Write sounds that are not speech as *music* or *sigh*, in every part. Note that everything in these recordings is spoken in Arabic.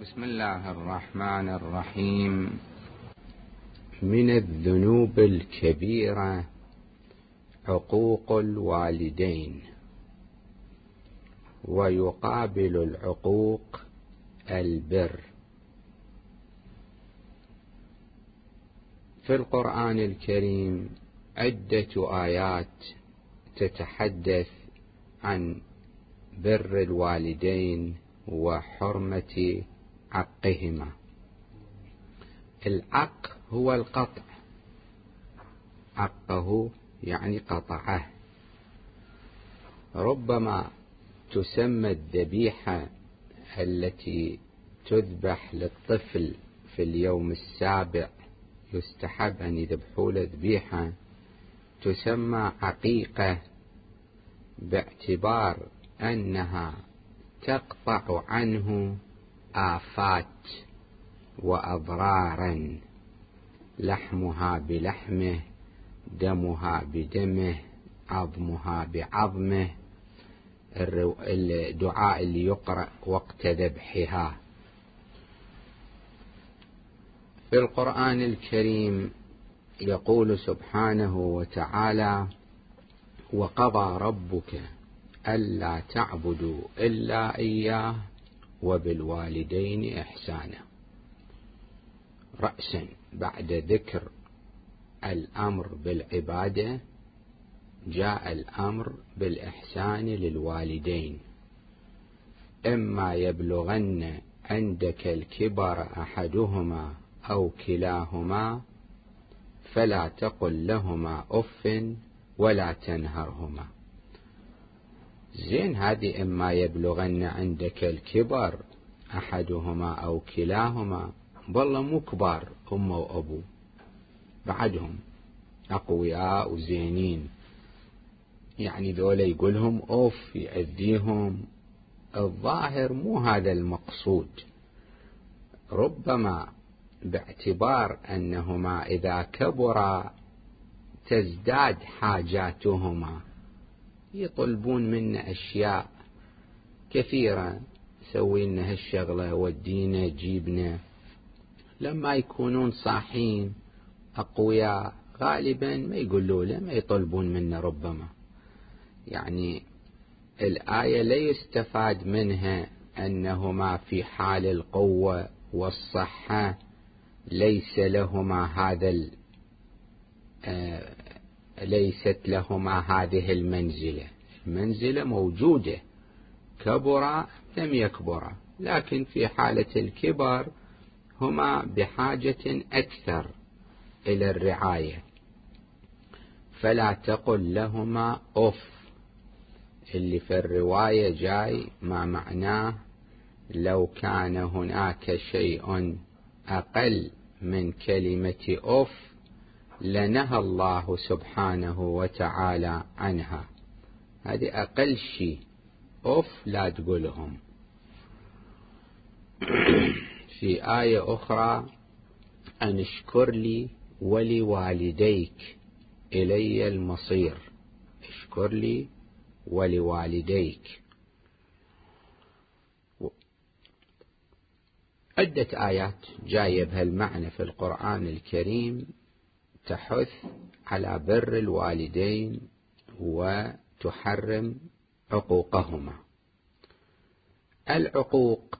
بسم الله الرحمن الرحيم. من الذنوب الكبيرة عقوق الوالدين ويقابل العقوق البر. في القرآن الكريم عدة آيات تتحدث عن بر الوالدين وحرمة عقهما. العق هو القطع. عقه يعني قطعه. ربما تسمى الذبيحة التي تذبح للطفل في اليوم السابع يستحب أن يذبحوا له ذبيحة تسمى عقيقة باعتبار أنها تقطع عنه آفات وأضرارا لحمها بلحمه دمها بدمه عظمها بعظمه. الدعاء اللي يقرأ وقت ذبحها. في القرآن الكريم يقول سبحانه وتعالى وقضى ربك ألا تعبدوا إلا إياه. وبالوالدين إحسانا. رأسا بعد ذكر الأمر بالعبادة جاء الأمر بالإحسان للوالدين. إما يبلغن عندك الكبر أحدهما أو كلاهما فلا تقل لهما أف ولا تنهرهما. زين هذه إما يبلغن عندك الكبر أحدهما أو كلاهما والله مو كبار أم وأبو بعدهم أقوياء وزينين. يعني ذولا يقولهم أوف يأذيهم. الظاهر مو هذا المقصود. ربما باعتبار أنهما إذا كبرا تزداد حاجاتهما. يطلبون منا أشياء كثيرة. سوي لنا هالشغلة ودينا جيبنا. لما يكونون صاحين أقوياء غالبا ما يقولوا له ما يطلبون منا ربما. يعني الآية لا يستفاد منها أنهما في حال القوة والصحة ليس لهما هذا آه، ليست لهما هذه المنزلة. المنزلة موجودة. كبرا لم يكبرا لكن في حالة الكبر هما بحاجة أكثر إلى الرعاية. فلا تقل لهما أف. اللي في الرواية جاي ما معناه لو كان هناك شيء أقل من كلمة أف لنهى الله سبحانه وتعالى عنها. هذه أقل شيء. أوف لا تقولهم. *clears throat* في آية أخرى أن اشكر لي ولوالديك إلي المصير. اشكر لي ولوالديك. عدة آيات جاية بهالمعنى في القرآن الكريم. تحث على بر الوالدين وتحرم عقوقهما. العقوق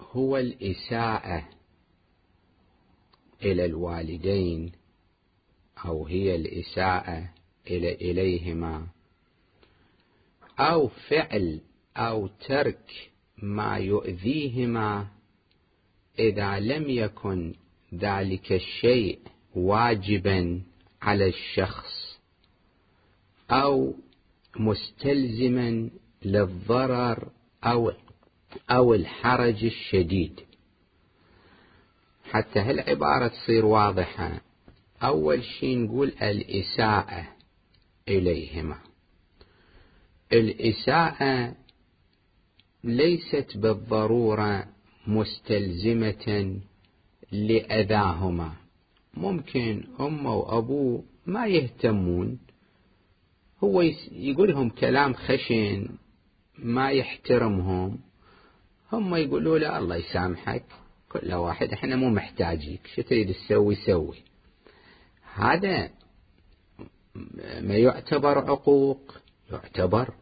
هو الإساءة إلى الوالدين أو هي الإساءة إلى إليهما. أو فعل أو ترك ما يؤذيهما إذا لم يكن ذلك الشيء واجبا على الشخص أو مستلزما للضرر أو أو الحرج الشديد. حتى هالعبارة تصير واضحة. أول شيء نقول الإساءة إليهما. الإساءة ليست بالضرورة مستلزمة لأذاهما. ممكن أمه وأبوه ما يهتمون. هو يقولهم كلام خشن ما يحترمهم. هم يقولوا له الله يسامحك كل واحد إحنا مو محتاجيك شو تريد تسوي سوي. هذا ما يعتبر عقوق يعتبر.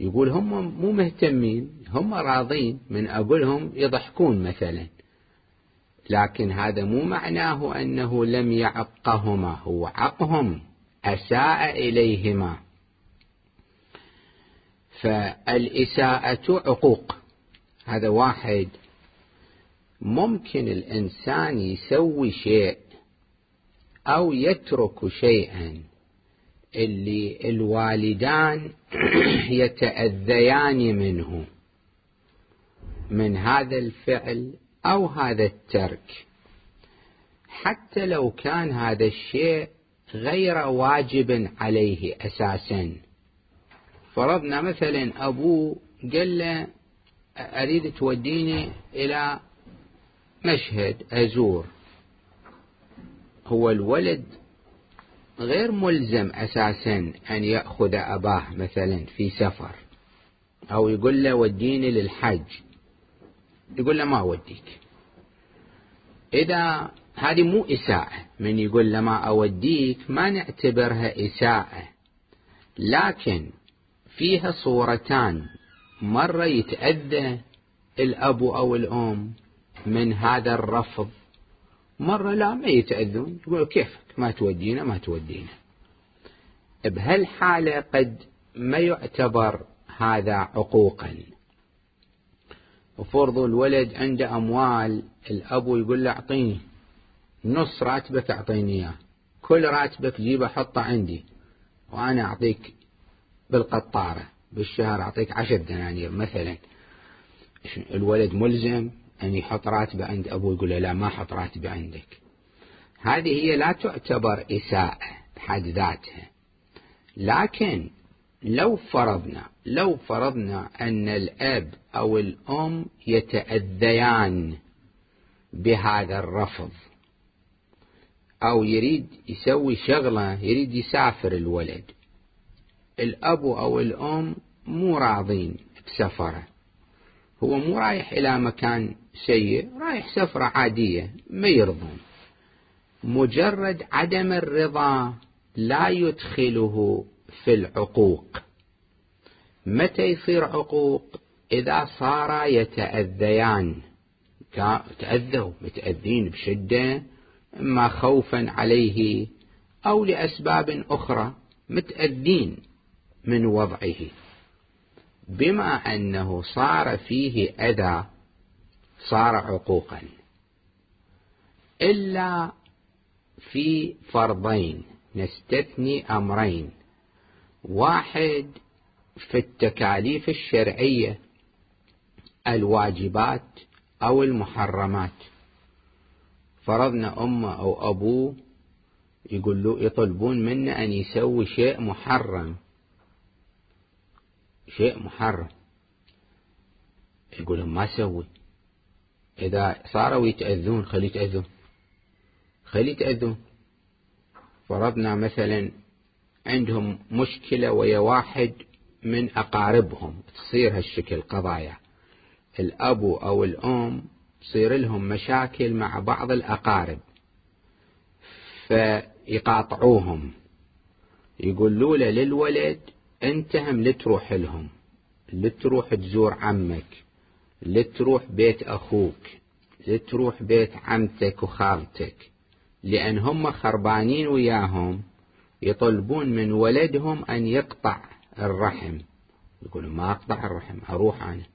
يقول هم مو مهتمين هم راضين من أقولهم يضحكون مثلا. لكن هذا مو معناه أنه لم يعقهما هو عقهم أساء إليهما. فالإساءة عقوق. هذا واحد. ممكن الإنسان يسوي شيء أو يترك شيئا اللي الوالدان يتأذيان منه. من هذا الفعل أو هذا الترك. حتى لو كان هذا الشيء غير واجب عليه أساسا. فرضنا مثلا أبوه قال له أريد توديني إلى مشهد أزور. هو الولد غير ملزم أساسا أن يأخذ أباه مثلا في سفر أو يقول له وديني للحج. يقول له ما أوديك. إذا هذه مو إساءة. من يقول له ما أوديك ما نعتبرها إساءة. لكن فيها صورتان. مرة يتأذى الأب أو الأم من هذا الرفض. مرة لا ما يتأذون. يقول كيفك؟ ما تودينا ما تودينا. بهالحالة قد ما يعتبر هذا عقوقا. وفرضوا الولد عنده أموال الأب يقول له أعطيني. نص راتبك أعطيني إياه. كل راتبك جيبه حطه عندي. وأنا أعطيك بالقطارة. بالشهر أعطيك عشر دنانير مثلا. الولد ملزم أن يحط راتبه عند أبوه يقول له لا ما حط راتبه عندك. هذه هي لا تعتبر إساءة بحد ذاتها. لكن لو فرضنا لو فرضنا أن الأب أو الأم يتأذيان بهذا الرفض أو يريد يسوي شغلة يريد يسافر الولد الأب أو الأم مو راضين بسفره. هو مو رايح إلى مكان سيء رايح سفرة عادية ما يرضون. مجرد عدم الرضا لا يدخله في العقوق. متى يصير عقوق؟ إذا صار يتأذيان. تأذوا متأذين بشدة إما خوفا عليه أو لأسباب أخرى متأذين من وضعه. بما أنه صار فيه أذى صار عقوقا. إلا في فرضين نستثني أمرين. واحد في التكاليف الشرعية الواجبات أو المحرمات. فرضنا أمه أو أبوه يقول له يطلبون منه أن يسوي شيء محرم. شيء محرم. يقول ما سوي إذا صاروا يتأذون خلي يتأذون. خلي يتأذون. فرضنا مثلا عندهم مشكلة ويا واحد من أقاربهم. تصير هالشكل قضايا. الأب أو الأم تصير لهم مشاكل مع بعض الأقارب. فيقاطعوهم. يقولوا له للولد أنت هم لتروح لهم. لتروح تزور عمك. لتروح بيت أخوك. لتروح بيت عمتك وخالتك. لأن هم خربانين وياهم. يطلبون من ولدهم أن يقطع الرحم. يقول ما أقطع الرحم أروح أنا.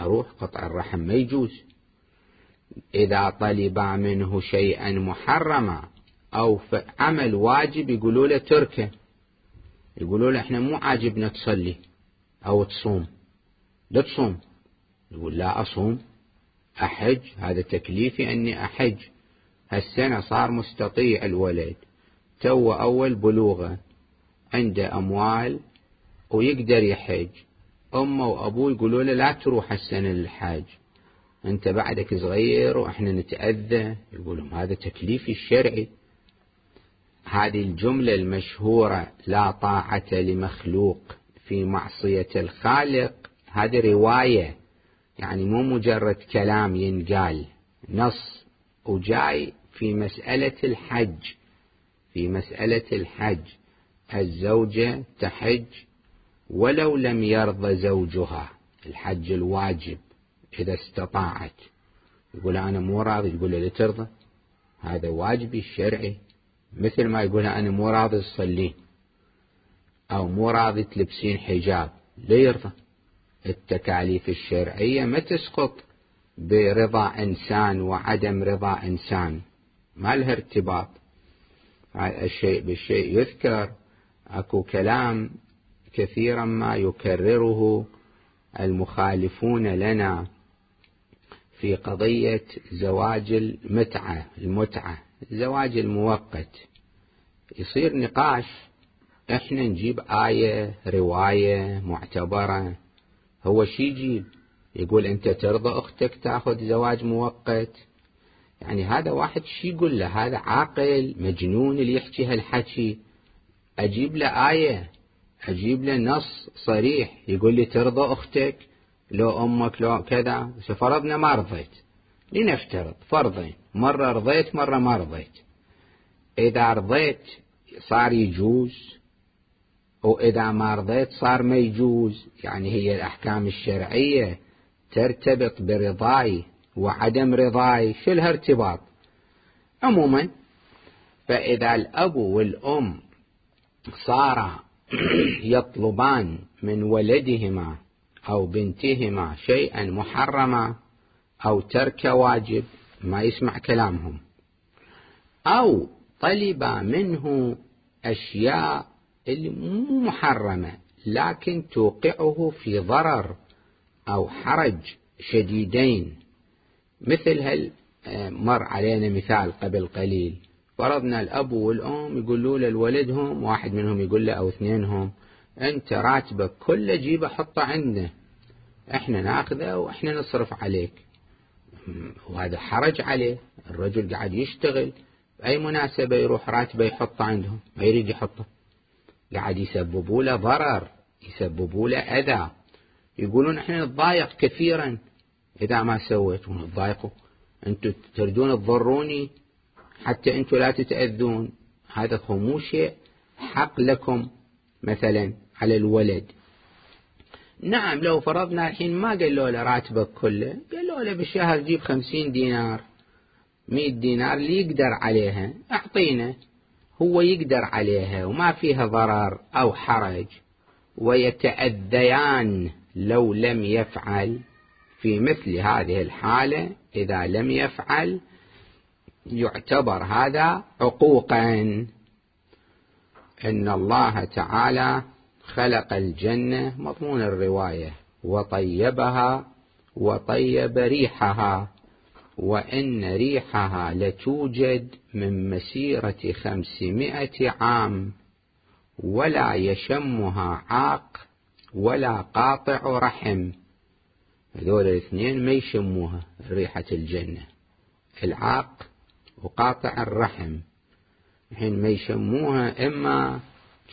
أروح قطع الرحم ما يجوز. إذا طلبا منه شيئا محرما أو عمل واجب يقولوا له تركه. يقولوا له إحنا مو عاجبنا تصلي أو تصوم. لا تصوم. يقول لا أصوم. أحج. هذا تكليفي أني أحج. هالسنة صار مستطيع الولد. تو أول بلوغة عنده أموال ويقدر يحج. أمه وأبوه يقولوا له لا تروح السنة للحاج. أنت بعدك صغير وإحنا نتأذى. يقولون هذا تكليفي الشرعي. هذه الجملة المشهورة لا طاعة لمخلوق في معصية الخالق. هذه رواية يعني مو مجرد كلام ينقال نص وجاي في مسألة الحج. في مسألة الحج الزوجة تحج ولو لم يرضى زوجها الحج الواجب إذا استطاعت. يقول أنا مو راضي تقول له لترضى هذا واجبي الشرعي مثل ما يقول أنا مو راضي تصلين أو مو راضي تلبسين حجاب لا يرضى. التكاليف الشرعية ما تسقط برضا إنسان وعدم رضا إنسان ما لها ارتباط. الشيء بالشيء يذكر. أكو كلام كثيرا ما يكرره المخالفون لنا في قضية زواج المتعة المتعة الزواج المؤقت يصير نقاش إحنا نجيب آية رواية معتبرة. هو شي يجيب؟ يقول أنت ترضى أختك تأخذ زواج مؤقت يعني هذا واحد شي يقول له هذا عاقل مجنون اللي يحكي هالحكي. أجيب له آية أجيب له نص صريح يقول لي ترضى أختك لو أمك لو كذا. فرضنا ما رضيت. لنفترض فرضين مرة رضيت مرة ما رضيت. إذا رضيت صار يجوز وإذا ما رضيت صار ما يجوز. يعني هي الأحكام الشرعية ترتبط برضاي وعدم رضاي شو لها ارتباط عموما فإذا الأب والأم صارا يطلبان من ولدهما أو بنتهما شيئا محرما أو ترك واجب ما يسمع كلامهم. أو طلب منه أشياء اللي مو محرمة لكن توقعه في ضرر أو حرج شديدين. مثل هل مر علينا مثال قبل قليل. فرضنا الأب والأم يقولوا لولدهم واحد منهم يقول له أو اثنينهم أنت راتبك كله جيبه حطه عندنا. إحنا ناخذه وإحنا نصرف عليك. وهذا حرج عليه. الرجل قاعد يشتغل. بأي مناسبة يروح راتبه يحطه عندهم؟ ما يريد يحطه. قاعد يسببوا له ضرر يسببوا له أذى. يقولون إحنا نتضايق كثيرا. إذا ما سويت ونتضايقوا أنتم تريدون تضروني حتى أنتم لا تتأذون. هذا مو شيء حق لكم مثلا على الولد. نعم لو فرضنا الحين ما قالوا له راتبك كله قالوا له بالشهر جيب خمسين دينار مئة دينار اللي يقدر عليها أعطينا. هو يقدر عليها وما فيها ضرر أو حرج ويتأذيان لو لم يفعل. في مثل هذه الحالة إذا لم يفعل يعتبر هذا عقوقا. إن الله تعالى خلق الجنة مضمون الرواية وطيبها وطيب ريحها وإن ريحها لتوجد من مسيرة خمسمائة عام ولا يشمها عاق ولا قاطع رحم. هذول الاثنين ما يشموها ريحة الجنة. العاق وقاطع الرحم. حين ما يشموها إما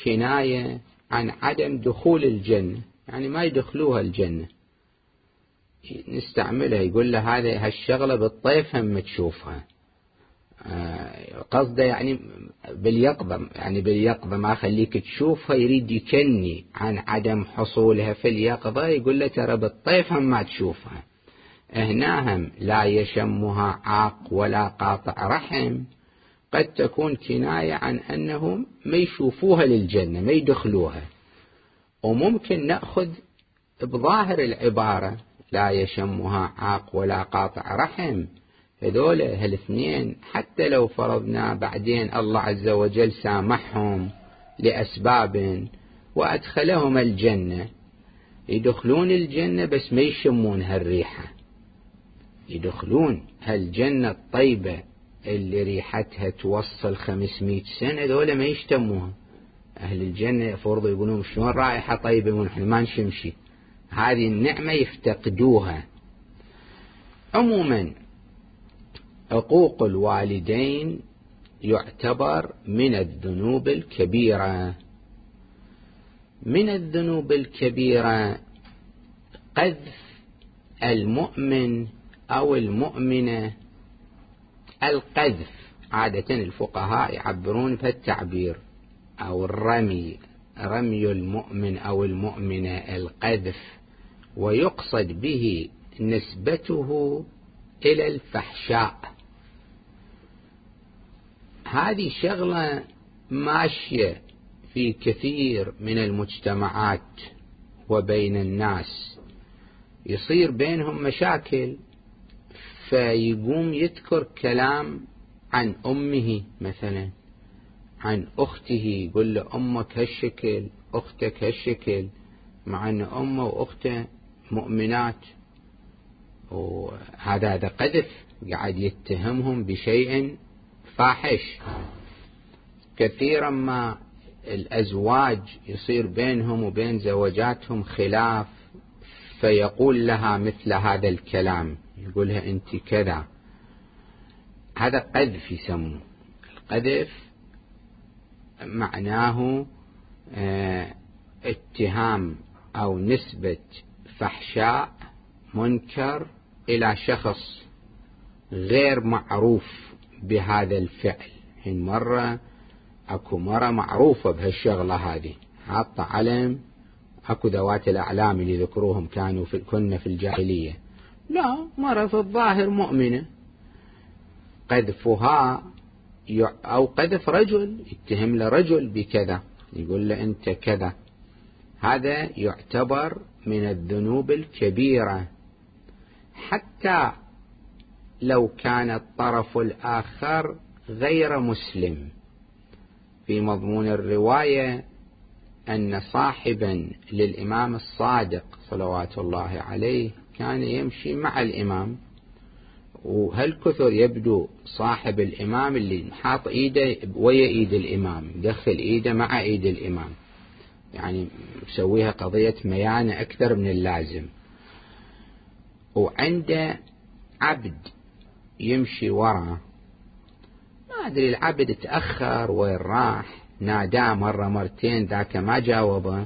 كناية عن عدم دخول الجنة يعني ما يدخلوها الجنة. نستعملها يقول له هذه هالشغلة بالطيف هم تشوفها. قصده يعني باليقظة يعني باليقظة ما خليك تشوفها يريد يكني عن عدم حصولها في اليقظة يقول له ترى بالطيف هم ما تشوفها. هناهم لا يشمها عاق ولا قاطع رحم. قد تكون كناية عن أنهم ما يشوفوها للجنة ما يدخلوها. وممكن نأخذ بظاهر العبارة لا يشمها عاق ولا قاطع رحم. هذول هالاثنين حتى لو فرضنا بعدين الله عز وجل سامحهم لأسباب وأدخلهم الجنة يدخلون الجنة بس ما يشمون هالريحة. يدخلون هالجنة الطيبة اللي ريحتها توصل خمسمائة سنة ذولا ما يشتموها. أهل الجنة يفرضوا يقولون شلون رائحة طيبة؟ ونحن ما نشمشي هذه النعمة يفتقدوها. عموما عقوق الوالدين يعتبر من الذنوب الكبيرة. من الذنوب الكبيرة قذف المؤمن أو المؤمنة. القذف عادة الفقهاء يعبرون بهالتعبير أو الرمي رمي المؤمن أو المؤمنة القذف ويقصد به نسبته إلى الفحشاء. هذه شغلة ماشية في كثير من المجتمعات وبين الناس. يصير بينهم مشاكل فيقوم يذكر كلام عن أمه مثلا عن أخته يقول له أمك هالشكل أختك هالشكل مع أن أمه وأخته مؤمنات. وهذا هذا قذف قاعد يتهمهم بشيء فاحش. كثيرا ما الأزواج يصير بينهم وبين زوجاتهم خلاف فيقول لها مثل هذا الكلام يقولها أنت كذا. هذا قذف يسموه. القذف معناه آه اتهام أو نسبة فحشاء منكر إلى شخص غير معروف. بهذا الفعل. حين مرة أكو مرة معروفة بهالشغلة هذه. حاطة علم أكو ذوات الأعلام اللي ذكروهم كانوا في كنا في الجاهلية. لا مرة في الظاهر مؤمنة. قذفها أو قذف رجل يتهم له رجل بكذا. يقول له أنت كذا. هذا يعتبر من الذنوب الكبيرة. حتى لو كان الطرف الآخر غير مسلم. في مضمون الرواية أن صاحبا للإمام الصادق صلوات الله عليه كان يمشي مع الإمام. وهالكثر يبدو صاحب الإمام اللي حاط إيده ويا إيد الإمام دخل إيده مع إيد الإمام. يعني مسويها قضية ميانة أكثر من اللازم. وعنده عبد يمشي وراه. ما أدري العبد تأخر وين راح؟ ناداه مرة مرتين ذاك ما جاوبه.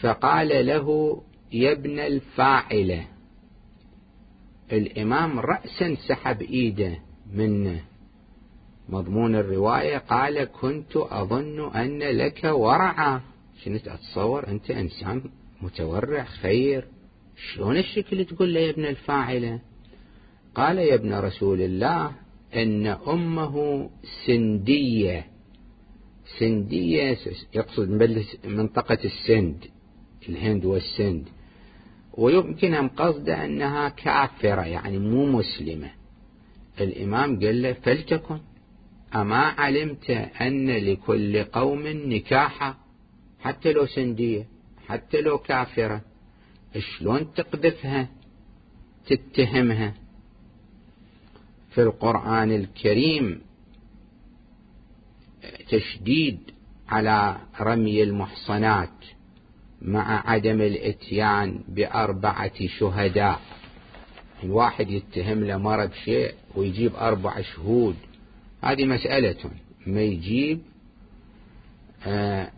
فقال له يا ابن الفاعلة. الإمام رأسا سحب إيده منه. مضمون الرواية قال كنت أظن أن لك ورعا شنت أتصور؟ أنت إنسان متورع خير. شلون الشكل تقول له يا ابن الفاعلة؟ قال يا ابن رسول الله أن أمه سندية. سندية يقصد منطقة السند الهند والسند. ويمكن أن قصده أنها كافرة يعني مو مسلمة. الإمام قال له فلتكن. أما علمت أن لكل قوم نكاحا حتى لو سندية حتى لو كافرة شلون تقذفها تتهمها؟ في القرآن الكريم تشديد على رمي المحصنات مع عدم الإتيان بأربعة شهداء. الواحد يتهم له مرض شيء ويجيب أربع شهود. هذه مسألة. ما يجيب؟ آه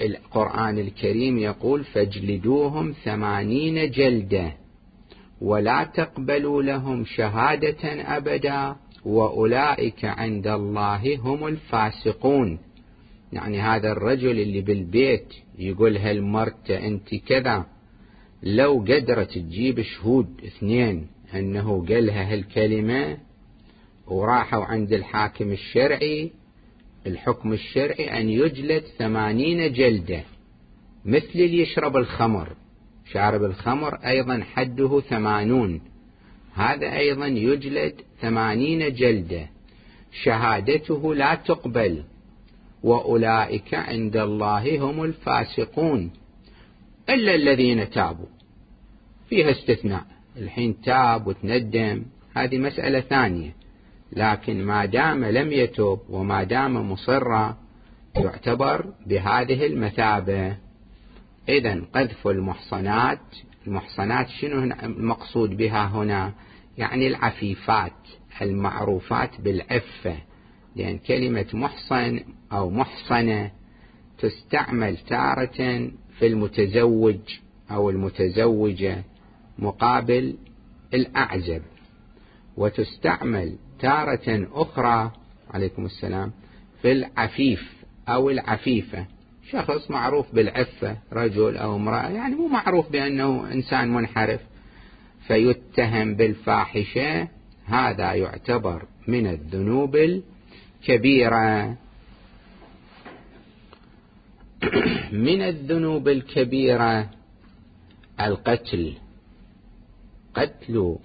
القرآن الكريم يقول فاجلدوهم ثمانين جلدة. ولا تقبلوا لهم شهادة أبدا وأولئك عند الله هم الفاسقون. يعني هذا الرجل اللي بالبيت يقول هالمرتة أنت كذا لو قدرت تجيب شهود اثنين أنه قالها هالكلمة وراحوا عند الحاكم الشرعي الحكم الشرعي أن يجلد ثمانين جلدة مثل اللي يشرب الخمر. شارب الخمر أيضا حده ثمانون. هذا أيضا يجلد ثمانين جلدة. شهادته لا تقبل. وأولئك عند الله هم الفاسقون. إلا الذين تابوا. فيها استثناء. الحين تاب وتندم. هذه مسألة ثانية. لكن ما دام لم يتوب وما دام مصرا يعتبر بهذه المثابة. إذا قذف المحصنات المحصنات شنو المقصود بها هنا؟ يعني العفيفات المعروفات بالعفة لأن كلمة محصن أو محصنة تستعمل تارة في المتزوج أو المتزوجة مقابل الأعزب وتستعمل تارة أخرى عليكم السلام في العفيف أو العفيفة. شخص معروف بالعفة رجل أو امرأة يعني مو معروف بأنه إنسان منحرف. فيتهم بالفاحشة هذا يعتبر من الذنوب الكبيرة. *clears throat* من الذنوب الكبيرة القتل. قتل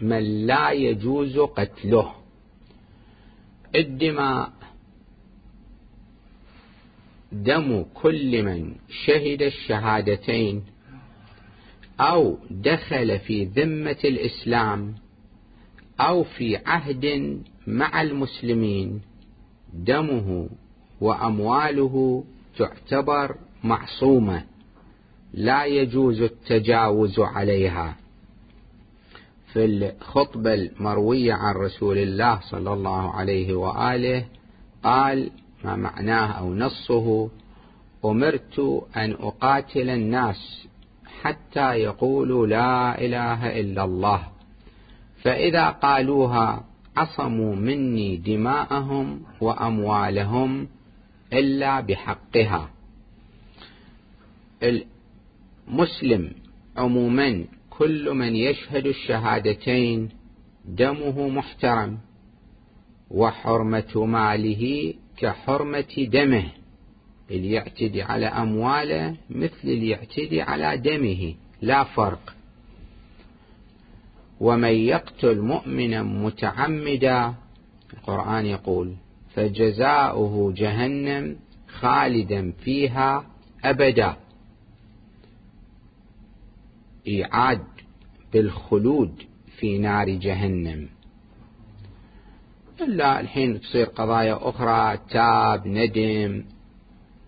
من لا يجوز قتله. الدماء. دم كل من شهد الشهادتين أو دخل في ذمة الإسلام أو في عهد مع المسلمين دمه وأمواله تعتبر معصومة لا يجوز التجاوز عليها. في الخطبة المروية عن رسول الله صلى الله عليه وآله قال ما معناه أو نصه أمرت أن أقاتل الناس حتى يقولوا لا إله إلا الله. فإذا قالوها عصموا مني دماءهم وأموالهم إلا بحقها. المسلم عموما كل من يشهد الشهادتين دمه محترم وحرمة ماله كحرمة دمه اللي يعتدي على أمواله مثل اللي يعتدي على دمه لا فرق. ومن يقتل مؤمنا متعمدا القرآن يقول فجزاؤه جهنم خالدا فيها أبدا. إيعاد بالخلود في نار جهنم. إلا الحين تصير قضايا أخرى تاب ندم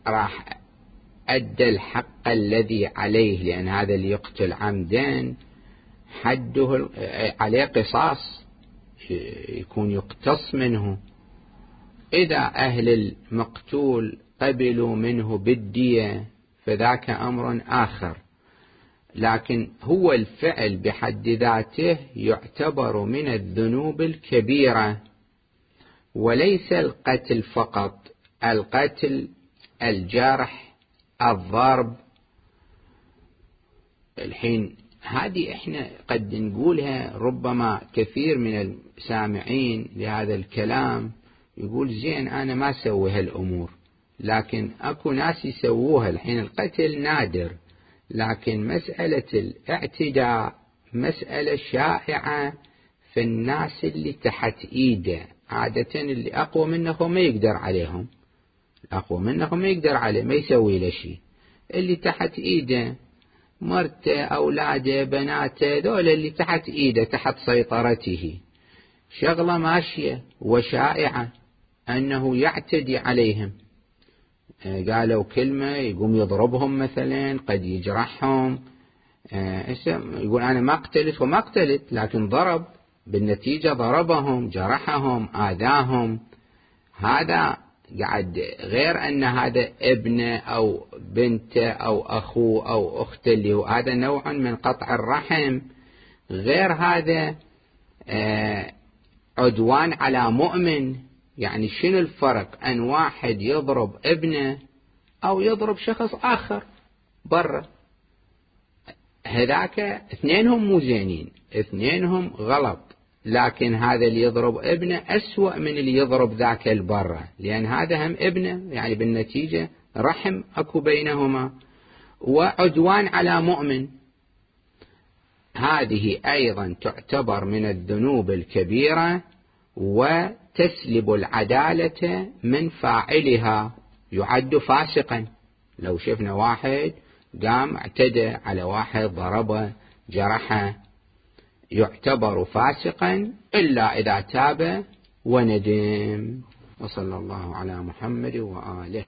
راح أدى الحق الذي عليه لأن هذا اللي يقتل عمدا. حده عليه قصاص يكون يقتص منه. إذا أهل المقتول قبلوا منه بالدية فذاك أمر آخر. لكن هو الفعل بحد ذاته يعتبر من الذنوب الكبيرة. وليس القتل فقط القتل الجرح الضرب. الحين هذه إحنا قد نقولها ربما كثير من السامعين لهذا الكلام يقول زين أنا ما أسوي هالأمور لكن أكو ناس يسووها. الحين القتل نادر لكن مسألة الاعتداء مسألة شائعة في الناس اللي تحت إيده. عادة اللي أقوى منهم ما يقدر عليهم. اقوى منهم ما يقدر عليه ما يسوي له شيء. اللي تحت إيده مرته أولاده بناته ذول اللي تحت إيده تحت سيطرته. شغلة ماشية وشائعة أنه يعتدي عليهم. قالوا كلمة يقوم يضربهم مثلا قد يجرحهم. يقول أنا ما قتلت وما قتلت لكن ضرب. بالنتيجة ضربهم جرحهم آذاهم. هذا قاعد غير أن هذا ابنه أو بنته أو أخوه أو أخته اللي هو هذا نوع من قطع الرحم. غير هذا عدوان على مؤمن. يعني شنو الفرق؟ أن واحد يضرب ابنه أو يضرب شخص آخر برا. هذاك اثنينهم مو زينين اثنينهم غلط. لكن هذا اللي يضرب ابنه أسوأ من اللي يضرب ذاك البرة. لأن هذا هم ابنه يعني بالنتيجة رحم أكو بينهما. وعدوان على مؤمن. هذه أيضا تعتبر من الذنوب الكبيرة وتسلب العدالة من فاعلها. يعد فاسقا. لو شفنا واحد قام اعتدى على واحد ضربه جرحه. يعتبر فاسقا إلا إذا تاب وندم. وصلى الله على محمد وآله.